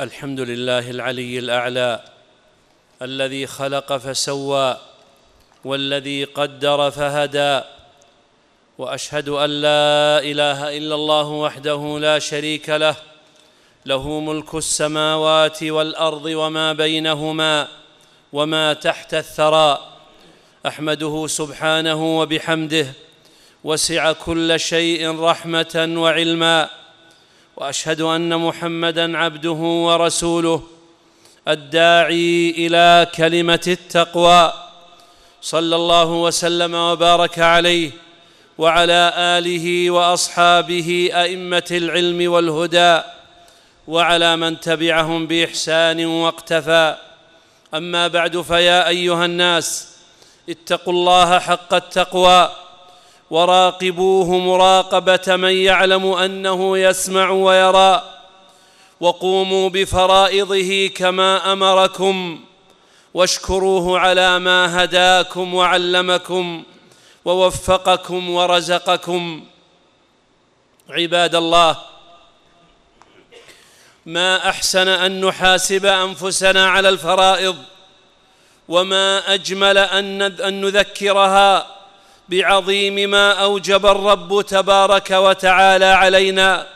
الحمد لله العلي الأعلى الذي خلق فسوى والذي قدر فهدى وأشهد أن لا إله إلا الله وحده لا شريك له له ملك السماوات والأرض وما بينهما وما تحت الثرى أحمده سبحانه وبحمده وسع كل شيء رحمة وعلما وأشهد أن محمدا عبده ورسوله الداعي إلى كلمة التقوى. صلى الله وسلم وبارك عليه وعلى آله وأصحابه أئمة العلم والهدى وعلى من تبعهم بإحسان واقتفى. أما بعد فيا أيها الناس اتقوا الله حق التقوى. وراقبوه مراقبة من يعلم أنه يسمع ويرى. وقوموا بفرائضه كما أمركم. واشكروه على ما هداكم وعلمكم ووفقكم ورزقكم. عباد الله ما أحسن أن نحاسب أنفسنا على الفرائض وما أجمل ان نذكرها بعظيم ما أوجب الرب تبارك وتعالى علينا.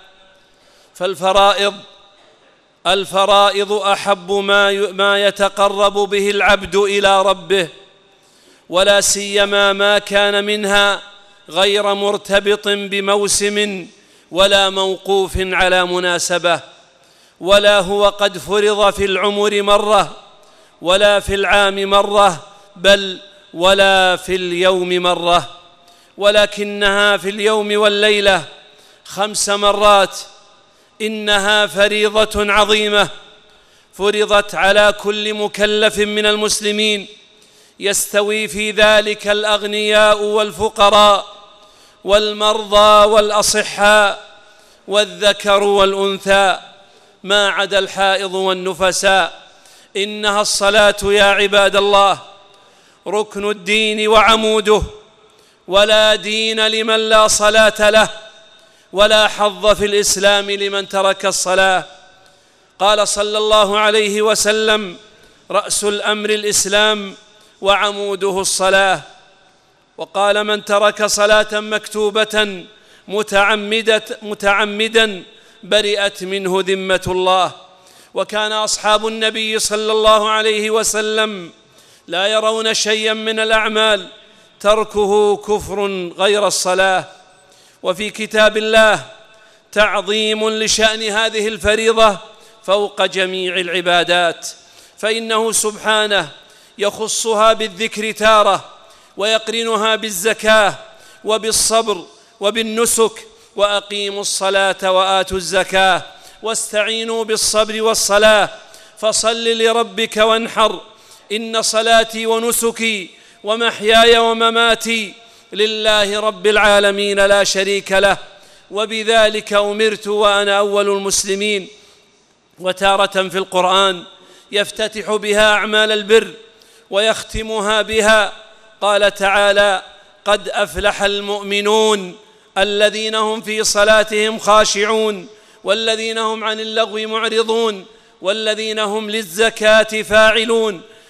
فالفرائض الفرائض أحب ما ما يتقرب به العبد إلى ربه ولا سيما ما كان منها غير مرتبط بموسم ولا موقوف على مناسبة ولا هو قد فرض في العمر مرة ولا في العام مرة بل ولا في اليوم مرة ولكنها في اليوم والليلة خمس مرات إنها فريضة عظيمة فرضت على كل مكلف من المسلمين يستوي في ذلك الأغنياء والفقراء والمرضى والأصحاء والذكر والأنثى ما عدا الحائض والنفساء. إنها الصلاة يا عباد الله. ركن الدين وعموده ولا دين لمن لا صلاة له ولا حظ في الإسلام لمن ترك الصلاة. قال صلى الله عليه وسلم رأس الأمر الإسلام وعموده الصلاة. وقال من ترك صلاة مكتوبة متعمدة متعمدا برئت منه ذمة الله. وكان أصحاب النبي صلى الله عليه وسلم لا يرون شيئا من الأعمال. تركه كفر غير الصلاة. وفي كتاب الله تعظيم لشأن هذه الفريضة فوق جميع العبادات. فإنه سبحانه يخصها بالذكر تارة ويقرنها بالزكاة وبالصبر وبالنسك. وأقيموا الصلاة وآتوا الزكاة واستعينوا بالصبر والصلاة. فصل لربك وانحر إن صلاتي ونسكي ومحياي ومماتي لله رب العالمين لا شريك له وبذلك أمرت وأنا أول المسلمين. وتارة في القرآن يفتتح بها أعمال البر ويختمها بها. قال تعالى قد أفلح المؤمنون الذين هم في صلاتهم خاشعون والذين هم عن اللغو معرضون والذين هم للزكاة فاعلون.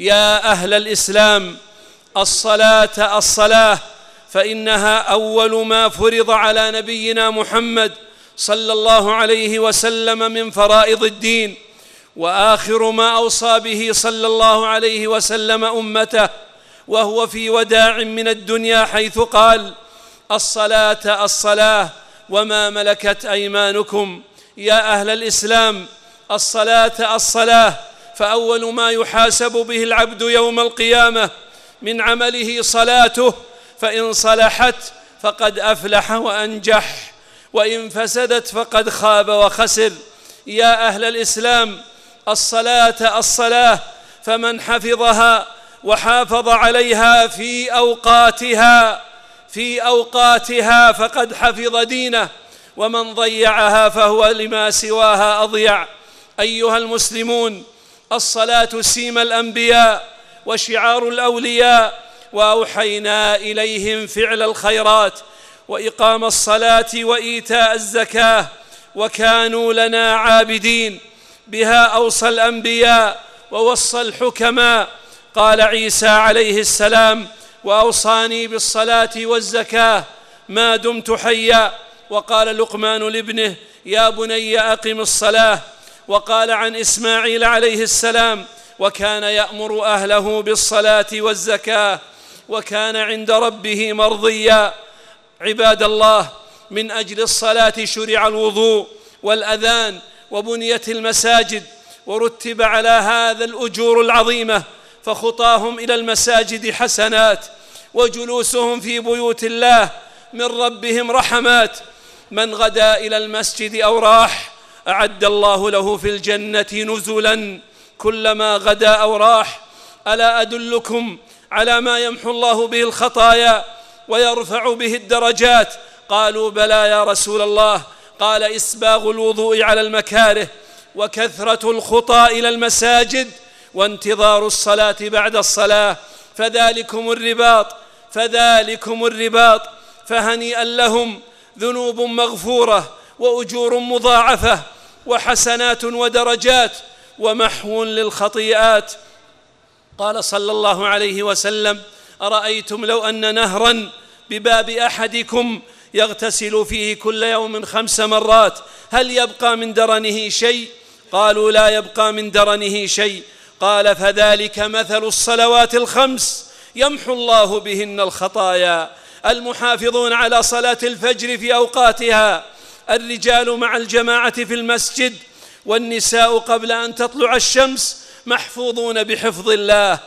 يا أهل الإسلام الصلاة الصلاة فإنها أول ما فرض على نبينا محمد صلى الله عليه وسلم من فرائض الدين وآخر ما أوصى به صلى الله عليه وسلم أمته وهو في وداع من الدنيا حيث قال الصلاة الصلاة وما ملكت أيمانكم. يا أهل الإسلام الصلاة الصلاة فأول ما يحاسب به العبد يوم القيامة من عمله صلاته فإن صلحت فقد أفلح وأنجح وإن فسدت فقد خاب وخسر. يا أهل الإسلام الصلاة الصلاة فمن حفظها وحافظ عليها في أوقاتها في أوقاتها فقد حفظ دينه ومن ضيعها فهو لما سواها أضيع. أيها المسلمون الصلاة سيم الأنبياء وشعار الأولياء وأوحينا إليهم فعل الخيرات وإقام الصلاة وإيتاء الزكاة وكانوا لنا عابدين. بها أوصى الأنبياء ووصى الحكماء. قال عيسى عليه السلام وأوصاني بالصلاة والزكاة ما دمت حيا. وقال لقمان لابنه يا بني أقم الصلاة. وقال عن إسماعيل عليه السلام وكان يأمر أهله بالصلاة والزكاة وكان عند ربه مرضيا. عباد الله من أجل الصلاة شرع الوضوء والأذان وبنيت المساجد ورتب على هذا الأجور العظيمة فخطاهم إلى المساجد حسنات وجلوسهم في بيوت الله من ربهم رحمات. من غدا إلى المسجد أو راح أعد الله له في الجنة نزلا كلما غدا أو راح ألا أدلكم على ما يمحو الله به الخطايا ويرفع به الدرجات؟ قالوا بلى يا رسول الله. قال إسباغ الوضوء على المكاره وكثرة الخطى إلى المساجد وانتظار الصلاة بعد الصلاة. فذلكم الرباط فذلكم الرباط. فهنيئا لهم ذنوب مغفورة وأجور مضاعفة. وحسنات ودرجات ومحو للخطيئات. قال صلى الله عليه وسلم أرأيتم لو أن نهرا بباب أحدكم يغتسل فيه كل يوم خمس مرات هل يبقى من درنه شيء؟ قالوا لا يبقى من درنه شيء. قال فذلك مثل الصلوات الخمس يمحو الله بهن الخطايا. المحافظون على صلاة الفجر في أوقاتها الرجال مع الجماعة في المسجد والنساء قبل أن تطلع الشمس محفوظون بحفظ الله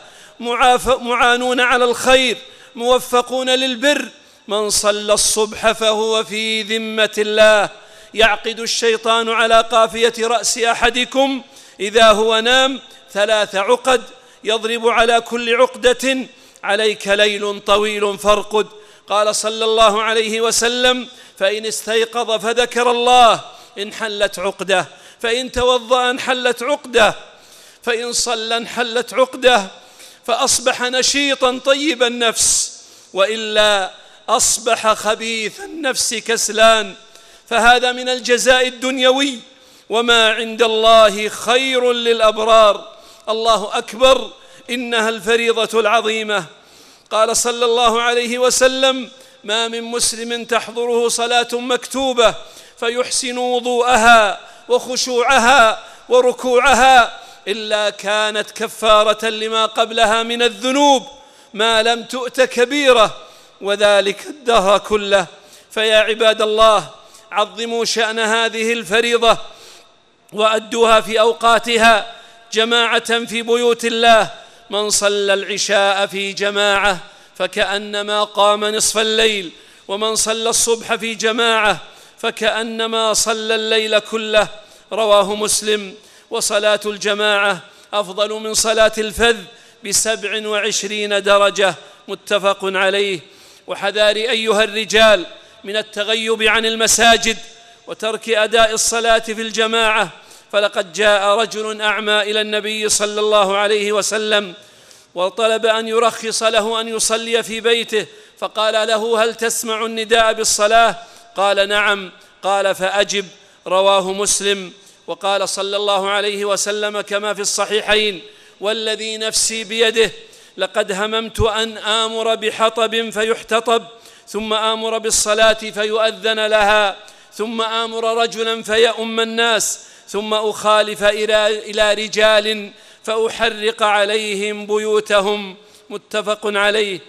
معانون على الخير موفقون للبر. من صلى الصبح فهو في ذمة الله. يعقد الشيطان على قافية رأس أحدكم. إذا هو نام ثلاث عقد يضرب على كل عقدة. عليك ليل طويل فارقد. قال صلى الله عليه وسلم فإن استيقظ فذكر الله انحلت عقدة فإن توضأ انحلت عقدة فإن صلى انحلت عقدة فأصبح نشيطا طيب النفس وإلا أصبح خبيث النفس كسلان. فهذا من الجزاء الدنيوي وما عند الله خير للأبرار. الله أكبر إنها الفريضة العظيمة. قال صلى الله عليه وسلم ما من مسلم تحضره صلاة مكتوبة فيحسن وضوءها وخشوعها وركوعها إلا كانت كفارة لما قبلها من الذنوب ما لم تؤت كبيرة وذلك الدهر كله. فيا عباد الله عظموا شأن هذه الفريضة وأدوها في أوقاتها جماعة في بيوت الله من صلى العشاء في جماعة فكأنما قام نصف الليل ومن صلى الصبح في جماعة فكأنما صلى الليل كله. رواه مسلم. وصلاة الجماعة أفضل من صلاة الفذ بسبع وعشرين درجة متفق عليه. وحذار أيها الرجال من التغيب عن المساجد وترك أداء الصلاة في الجماعة فلقد جاء رجل أعمى إلى النبي صلى الله عليه وسلم وطلب أن يرخص له أن يصلي في بيته فقال له هل تسمع النداء بالصلاة؟ قال نعم. قال فأجب. رواه مسلم. وقال صلى الله عليه وسلم كما في الصحيحين والذي نفسي بيده لقد هممت أن آمر بحطب فيحتطب ثم آمر بالصلاة فيؤذن لها ثم آمر رجلا فيؤم الناس ثم أخالف إلى رجال فأحرق عليهم بيوتهم. متفق عليه.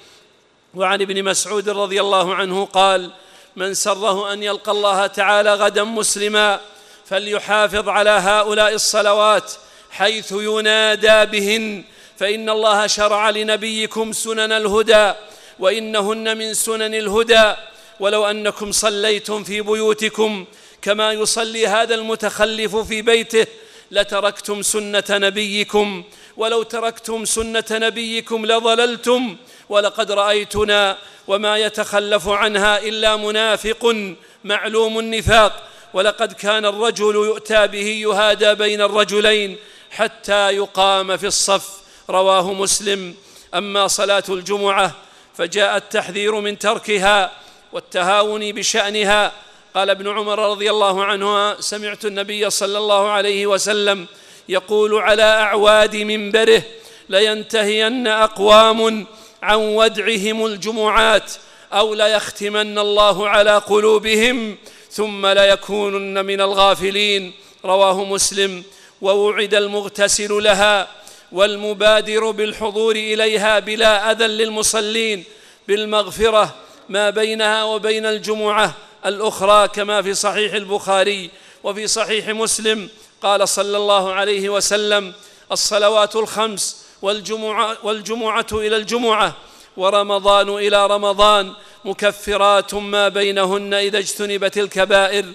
وعن ابن مسعود رضي الله عنه قال من سره أن يلقى الله تعالى غدا مسلما فليحافظ على هؤلاء الصلوات حيث ينادى بهن. فإن الله شرع لنبيكم سنن الهدى وإنهن من سنن الهدى. ولو أنكم صليتم في بيوتكم كما يصلي هذا المتخلف في بيته لتركتم سنة نبيكم ولو تركتم سنة نبيكم لضللتم ولقد رأيتنا وما يتخلف عنها إلا منافق معلوم النفاق ولقد كان الرجل يؤتى به يهادى بين الرجلين حتى يقام في الصف رواه مسلم. أما صلاة الجمعة فجاء التحذير من تركها والتهاون بشأنها قال ابن عمر رضي الله عنه سمعت النبي صلى الله عليه وسلم يقول على أعواد منبره لينتهين أقوام عن ودعهم الجمعات أو ليختمن الله على قلوبهم ثم ليكونن من الغافلين. رواه مسلم. ووعد المغتسل لها والمبادر بالحضور إليها بلا أذى للمصلين بالمغفرة ما بينها وبين الجمعة الأخرى كما في صحيح البخاري وفي صحيح مسلم. قال صلى الله عليه وسلم الصلوات الخمس والجمعه, والجمعة إلى الجمعة ورمضان إلى رمضان مكفرات ما بينهن إذا اجتنبت الكبائر.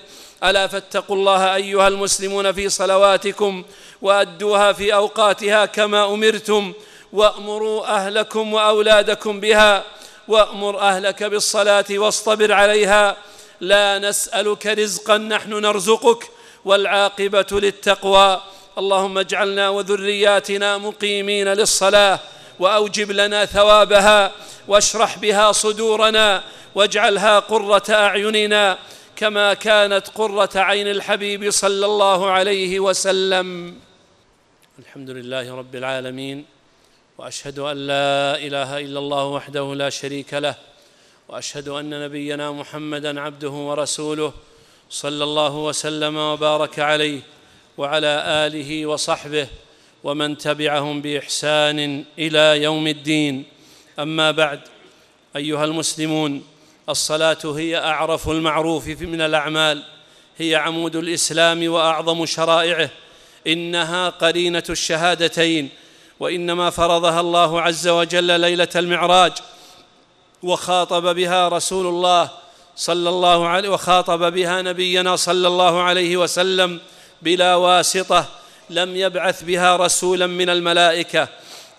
ألا فاتقوا الله أيها المسلمون في صلواتكم وأدوها في أوقاتها كما أمرتم وأمروا أهلكم وأولادكم بها وأمر أهلك بالصلاة واصطبر عليها لا نسألك رزقا نحن نرزقك والعاقبة للتقوى. اللهم اجعلنا وذرياتنا مقيمين للصلاة وأوجب لنا ثوابها واشرح بها صدورنا واجعلها قرة أعيننا كما كانت قرة عين الحبيب صلى الله عليه وسلم. الحمد لله رب العالمين وأشهد أن لا إله إلا الله وحده لا شريك له وأشهد أن نبينا محمدا عبده ورسوله صلى الله وسلم وبارك عليه وعلى آله وصحبه ومن تبعهم بإحسان إلى يوم الدين. أما بعد أيها المسلمون الصلاة هي أعرف المعروف من الأعمال هي عمود الإسلام وأعظم شرائعه إنها قرينة الشهادتين وإنما فرضها الله عز وجل ليلة المعراج وخاطب بها رسول الله صلى الله عليه وخاطب بها نبينا صلى الله عليه وسلم بلا واسطة لم يبعث بها رسولا من الملائكة.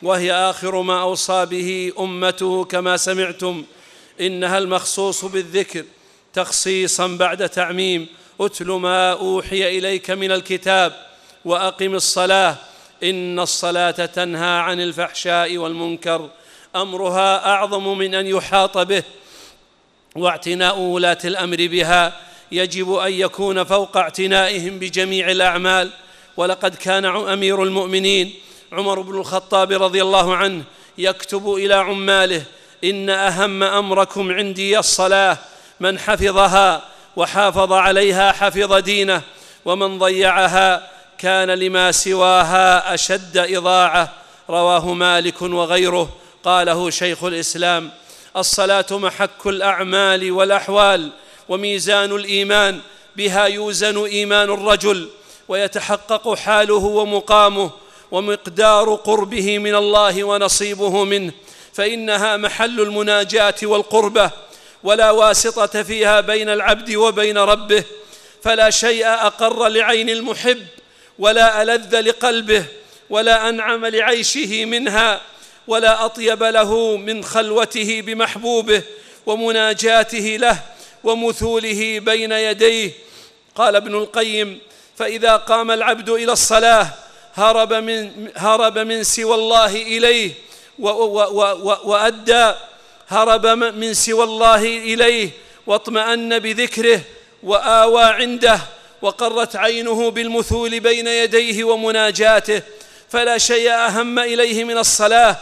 وهي آخر ما أوصى به أمته كما سمعتم إنها المخصوص بالذكر تخصيصا بعد تعميم. اتل ما أوحي إليك من الكتاب وأقم الصلاة إن الصلاة تنهى عن الفحشاء والمنكر أمرها أعظم من أن يحاط به واعتناء ولاة الأمر بها يجب أن يكون فوق اعتنائهم بجميع الأعمال. ولقد كان أمير المؤمنين عمر بن الخطاب رضي الله عنه يكتب إلى عماله إن أهم أمركم عندي الصلاة من حفظها وحافظ عليها حفظ دينه ومن ضيعها كان لما سواها أشد إضاعة رواه مالك وغيره. قاله شيخ الإسلام الصلاة محك الأعمال والأحوال وميزان الإيمان بها يوزن إيمان الرجل ويتحقق حاله ومقامه ومقدار قربه من الله ونصيبه منه فإنها محل المناجاة والقربة ولا واسطة فيها بين العبد وبين ربه فلا شيء أقر لعين المحب ولا ألذ لقلبه ولا أنعم لعيشه منها ولا أطيب له من خلوته بمحبوبه ومناجاته له ومثوله بين يديه. قال ابن القيم فإذا قام العبد إلى الصلاة هرب من هرب من سوى الله إليه وأدى هرب من سوى الله إليه واطمأن بذكره وآوى عنده وقرت عينه بالمثول بين يديه ومناجاته فلا شيء أهم إليه من الصلاة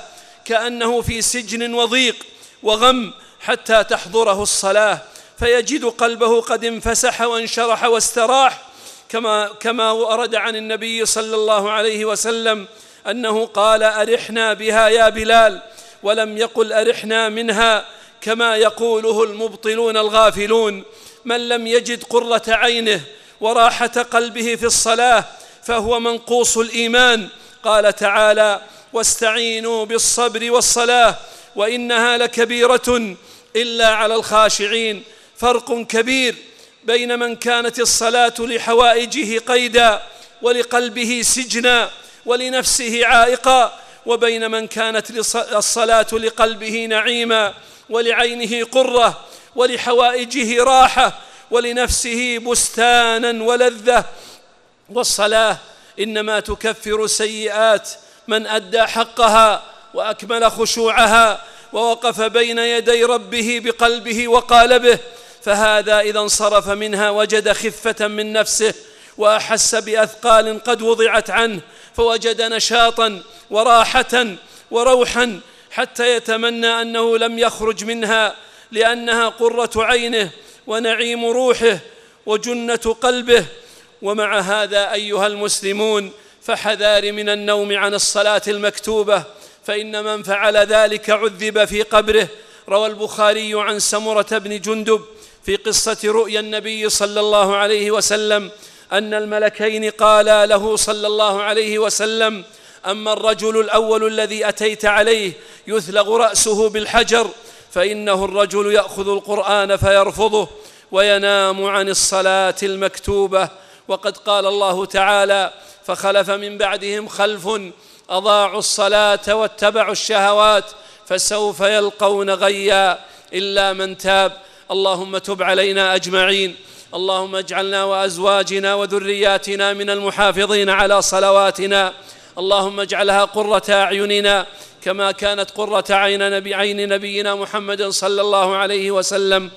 كأنه في سجن وضيق وغم حتى تحضره الصلاة فيجد قلبه قد انفسح وانشرح واستراح كما كما ورد عن النبي صلى الله عليه وسلم أنه قال أرحنا بها يا بلال ولم يقل أرحنا منها كما يقوله المبطلون الغافلون من لم يجد قرة عينه وراحة قلبه في الصلاة فهو منقوص الإيمان. قال تعالى واستعينوا بالصبر والصلاة وإنها لكبيرة إلا على الخاشعين. فرق كبير بين من كانت الصلاة لحوائجه قيدا ولقلبه سجنا ولنفسه عائقا وبين من كانت الصلاة لقلبه نعيما ولعينه قرة ولحوائجه راحة ولنفسه بستانا ولذة. والصلاة إنما تكفر سيئات من أدى حقها وأكمل خشوعها ووقف بين يدي ربه بقلبه وقالبه فهذا إذا انصرف منها وجد خفة من نفسه وأحس بأثقال قد وضعت عنه فوجد نشاطا وراحة وروحا حتى يتمنى أنه لم يخرج منها لأنها قرة عينه ونعيم روحه وجنة قلبه. ومع هذا أيها المسلمون فحذار من النوم عن الصلاة المكتوبة فإن من فعل ذلك عذب في قبره. روى البخاري عن سمرة بن جندب في قصة رؤيا النبي صلى الله عليه وسلم أن الملكين قالا له صلى الله عليه وسلم أما الرجل الأول الذي أتيت عليه يثلغ رأسه بالحجر فإنه الرجل يأخذ القرآن فيرفضه وينام عن الصلاة المكتوبة. وقد قال الله تعالى فخلف من بعدهم خلف أضاعوا الصلاة واتبعوا الشهوات فسوف يلقون غيا إلا من تاب. اللهم تب علينا أجمعين. اللهم اجعلنا وأزواجنا وذرياتنا من المحافظين على صلواتنا. اللهم اجعلها قرة أعيننا كما كانت قرة عين نبي عين نبينا محمد صلى الله عليه وسلم.